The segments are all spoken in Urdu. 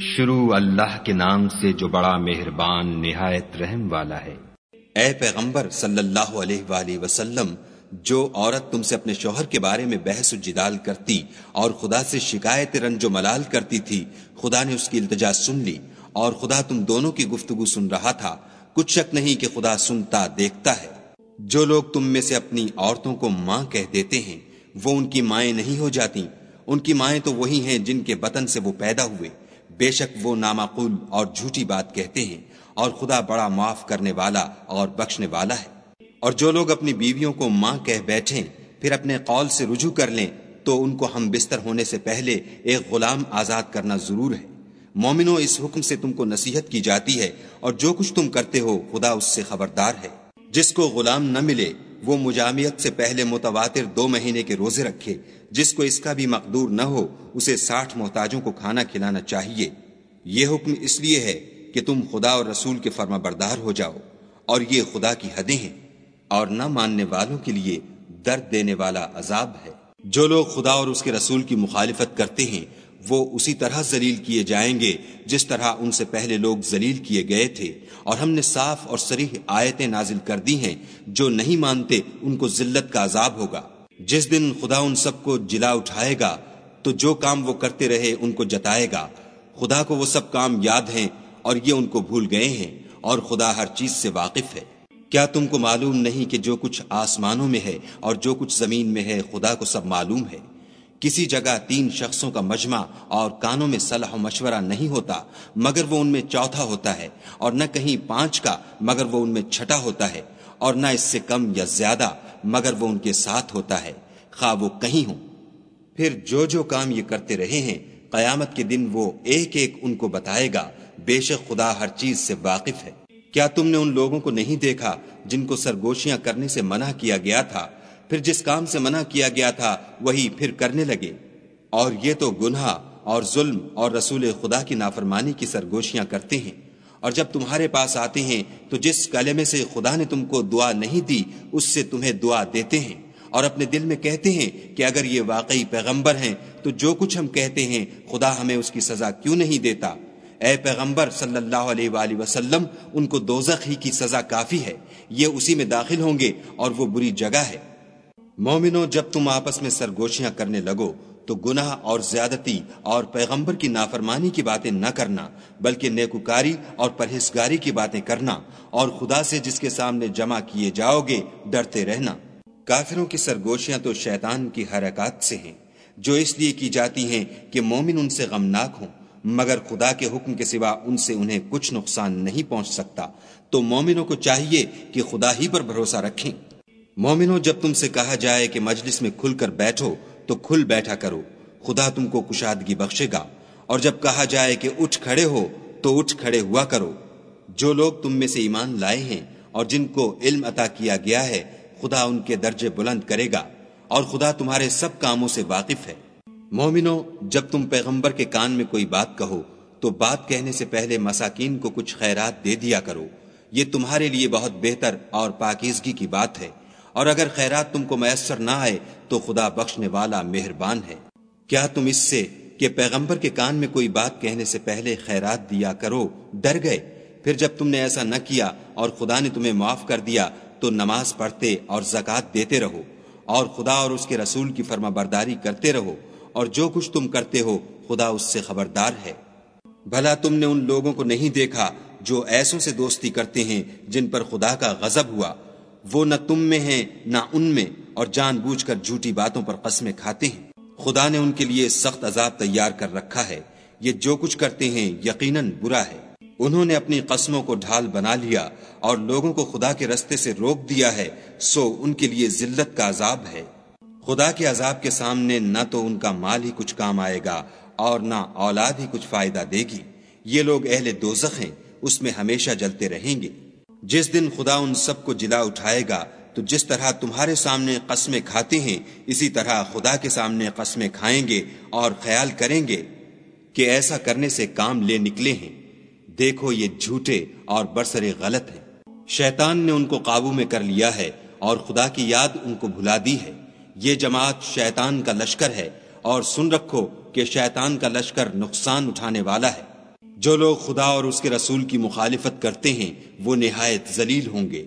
شروع اللہ کے نام سے جو بڑا مہربان نہایت رحم والا ہے۔ اے پیغمبر صلی اللہ علیہ وآلہ وسلم، جو عورت تم سے اپنے شوہر کے بارے میں بحث و جدال کرتی اور خدا سے شکایت رنج و ملال کرتی تھی، خدا نے اس کی التجا سن لی اور خدا تم دونوں کی گفتگو سن رہا تھا۔ کچھ شک نہیں کہ خدا سنتا دیکھتا ہے۔ جو لوگ تم میں سے اپنی عورتوں کو ماں کہہ دیتے ہیں، وہ ان کی مائیں نہیں ہو جاتی۔ ان کی مائیں تو وہی ہیں جن کے بطن سے وہ پیدا ہوئے۔ بے شک وہ نامعقول اور جھوٹی بات کہتے ہیں اور خدا بڑا معاف کرنے والا اور بخشنے والا ہے۔ اور جو لوگ اپنی بیویوں کو ماں کہہ بیٹھیں، پھر اپنے قول سے رجوع کر لیں، تو ان کو ہم بستر ہونے سے پہلے ایک غلام آزاد کرنا ضرور ہے۔ مومنو، اس حکم سے تم کو نصیحت کی جاتی ہے اور جو کچھ تم کرتے ہو، خدا اس سے خبردار ہے۔ جس کو غلام نہ ملے وہ مجامیت سے پہلے متواتر دو مہینے کے روزے رکھے، جس کو اس کا بھی مقدور نہ ہو، اسے ساٹھ محتاجوں کو کھانا کھلانا چاہیے۔ یہ حکم اس لیے ہے کہ تم خدا اور رسول کے فرما بردار ہو جاؤ، اور یہ خدا کی حدیں ہیں، اور نہ ماننے والوں کے لیے درد دینے والا عذاب ہے۔ جو لوگ خدا اور اس کے رسول کی مخالفت کرتے ہیں وہ اسی طرح ذلیل کیے جائیں گے جس طرح ان سے پہلے لوگ ذلیل کیے گئے تھے۔ اور ہم نے صاف اور سریح آیتیں نازل کر دی ہیں، جو نہیں مانتے ان کو ذلت کا عذاب ہوگا۔ جس دن خدا ان سب کو جلا اٹھائے گا، تو جو کام وہ کرتے رہے ان کو جتائے گا۔ خدا کو وہ سب کام یاد ہیں اور یہ ان کو بھول گئے ہیں، اور خدا ہر چیز سے واقف ہے۔ کیا تم کو معلوم نہیں کہ جو کچھ آسمانوں میں ہے اور جو کچھ زمین میں ہے، خدا کو سب معلوم ہے؟ کسی جگہ تین شخصوں کا مجمع اور کانوں میں صلاح و مشورہ نہیں ہوتا، مگر وہ ان میں چوتھا ہوتا ہے، اور نہ کہیں پانچ کا، مگر وہ ان میں چھٹا ہوتا ہے، اور نہ اس سے کم یا زیادہ، مگر وہ ان کے ساتھ ہوتا ہے۔ خواہ وہ کہیں ہوں۔ پھر جو جو کام یہ کرتے رہے ہیں، قیامت کے دن وہ ایک ایک ان کو بتائے گا، بے شک خدا ہر چیز سے واقف ہے۔ کیا تم نے ان لوگوں کو نہیں دیکھا جن کو سرگوشیاں کرنے سے منع کیا گیا تھا؟ پھر جس کام سے منع کیا گیا تھا، وہی پھر کرنے لگے۔ اور یہ تو گناہ اور ظلم اور رسول خدا کی نافرمانی کی سرگوشیاں کرتے ہیں۔ اور جب تمہارے پاس آتے ہیں، تو جس کلمے سے خدا نے تم کو دعا نہیں دی، اس سے تمہیں دعا دیتے ہیں۔ اور اپنے دل میں کہتے ہیں کہ اگر یہ واقعی پیغمبر ہیں، تو جو کچھ ہم کہتے ہیں، خدا ہمیں اس کی سزا کیوں نہیں دیتا؟ اے پیغمبر صلی اللہ علیہ وآلہ وسلم، ان کو دوزخ ہی کی سزا کافی ہے۔ یہ اسی میں داخل ہوں گے اور وہ بری جگہ ہے۔ مومنو، جب تم آپس میں سرگوشیاں کرنے لگو، تو گناہ اور زیادتی اور پیغمبر کی نافرمانی کی باتیں نہ کرنا، بلکہ نیکوکاری اور پرہیزگاری کی باتیں کرنا، اور خدا سے جس کے سامنے جمع کیے جاؤ گے، ڈرتے رہنا۔ کافروں کی سرگوشیاں تو شیطان کی حرکات سے ہیں، جو اس لیے کی جاتی ہیں کہ مومن ان سے غمناک ہوں، مگر خدا کے حکم کے سوا ان سے انہیں کچھ نقصان نہیں پہنچ سکتا۔ تو مومنوں کو چاہیے کہ خدا ہی پر بھروسہ رکھیں۔ مومنو، جب تم سے کہا جائے کہ مجلس میں کھل کر بیٹھو، تو کھل بیٹھا کرو۔ خدا تم کو کشادگی بخشے گا۔ اور جب کہا جائے کہ اٹھ کھڑے ہو، تو اٹھ کھڑے ہوا کرو۔ جو لوگ تم میں سے ایمان لائے ہیں اور جن کو علم عطا کیا گیا ہے، خدا ان کے درجے بلند کرے گا۔ اور خدا تمہارے سب کاموں سے واقف ہے۔ مومنو، جب تم پیغمبر کے کان میں کوئی بات کہو، تو بات کہنے سے پہلے مساکین کو کچھ خیرات دے دیا کرو۔ یہ تمہارے لیے بہت بہتر اور پاکیزگی کی بات ہے۔ اور اگر خیرات تم کو میسر نہ آئے تو خدا بخشنے والا مہربان ہے۔ کیا تم اس سے کہ پیغمبر کے کان میں کوئی بات کہنے سے پہلے خیرات دیا کرو ڈر گئے؟ پھر جب تم نے ایسا نہ کیا اور خدا نے تمہیں معاف کر دیا تو نماز پڑھتے اور زکوٰۃ دیتے رہو اور خدا اور اس کے رسول کی فرما برداری کرتے رہو اور جو کچھ تم کرتے ہو خدا اس سے خبردار ہے۔ بھلا تم نے ان لوگوں کو نہیں دیکھا جو ایسوں سے دوستی کرتے ہیں جن پر خدا کا غضب ہوا۔ وہ نہ تم میں ہیں، نہ ان میں، اور جان بوجھ کر جھوٹی باتوں پر قسمیں کھاتے ہیں۔ خدا نے ان کے لیے سخت عذاب تیار کر رکھا ہے۔ یہ جو کچھ کرتے ہیں، یقیناً برا ہے۔ انہوں نے اپنی قسموں کو ڈھال بنا لیا، اور لوگوں کو خدا کے رستے سے روک دیا ہے، سو ان کے لیے ذلت کا عذاب ہے۔ خدا کے عذاب کے سامنے نہ تو ان کا مال ہی کچھ کام آئے گا، اور نہ اولاد ہی کچھ فائدہ دے گی۔ یہ لوگ اہل دوزخ ہیں، اس میں ہمیشہ جلتے رہیں گے۔ جس دن خدا ان سب کو جلا اٹھائے گا، تو جس طرح تمہارے سامنے قسمیں کھاتے ہیں، اسی طرح خدا کے سامنے قسمیں کھائیں گے اور خیال کریں گے کہ ایسا کرنے سے کام لے نکلے ہیں۔ دیکھو یہ جھوٹے اور برسرے غلط ہیں۔ شیطان نے ان کو قابو میں کر لیا ہے اور خدا کی یاد ان کو بھلا دی ہے۔ یہ جماعت شیطان کا لشکر ہے اور سن رکھو کہ شیطان کا لشکر نقصان اٹھانے والا ہے۔ جو لوگ خدا اور اس کے رسول کی مخالفت کرتے ہیں، وہ نہایت ذلیل ہوں گے۔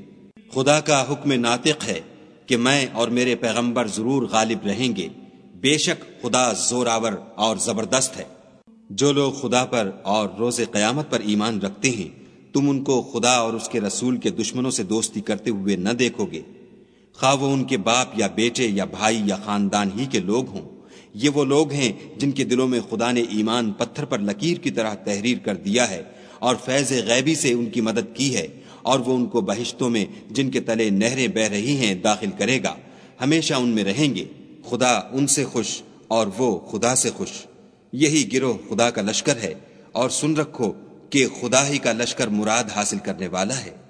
خدا کا حکم ناطق ہے کہ میں اور میرے پیغمبر ضرور غالب رہیں گے۔ بے شک خدا زوراور اور زبردست ہے۔ جو لوگ خدا پر اور روز قیامت پر ایمان رکھتے ہیں، تم ان کو خدا اور اس کے رسول کے دشمنوں سے دوستی کرتے ہوئے نہ دیکھو گے۔ خواہ وہ ان کے باپ یا بیٹے یا بھائی یا خاندان ہی کے لوگ ہوں۔ یہ وہ لوگ ہیں جن کے دلوں میں خدا نے ایمان پتھر پر لکیر کی طرح تحریر کر دیا ہے اور فیض غیبی سے ان کی مدد کی ہے اور وہ ان کو بہشتوں میں جن کے تلے نہریں بہ رہی ہیں داخل کرے گا۔ ہمیشہ ان میں رہیں گے۔ خدا ان سے خوش اور وہ خدا سے خوش۔ یہی گروہ خدا کا لشکر ہے اور سن رکھو کہ خدا ہی کا لشکر مراد حاصل کرنے والا ہے۔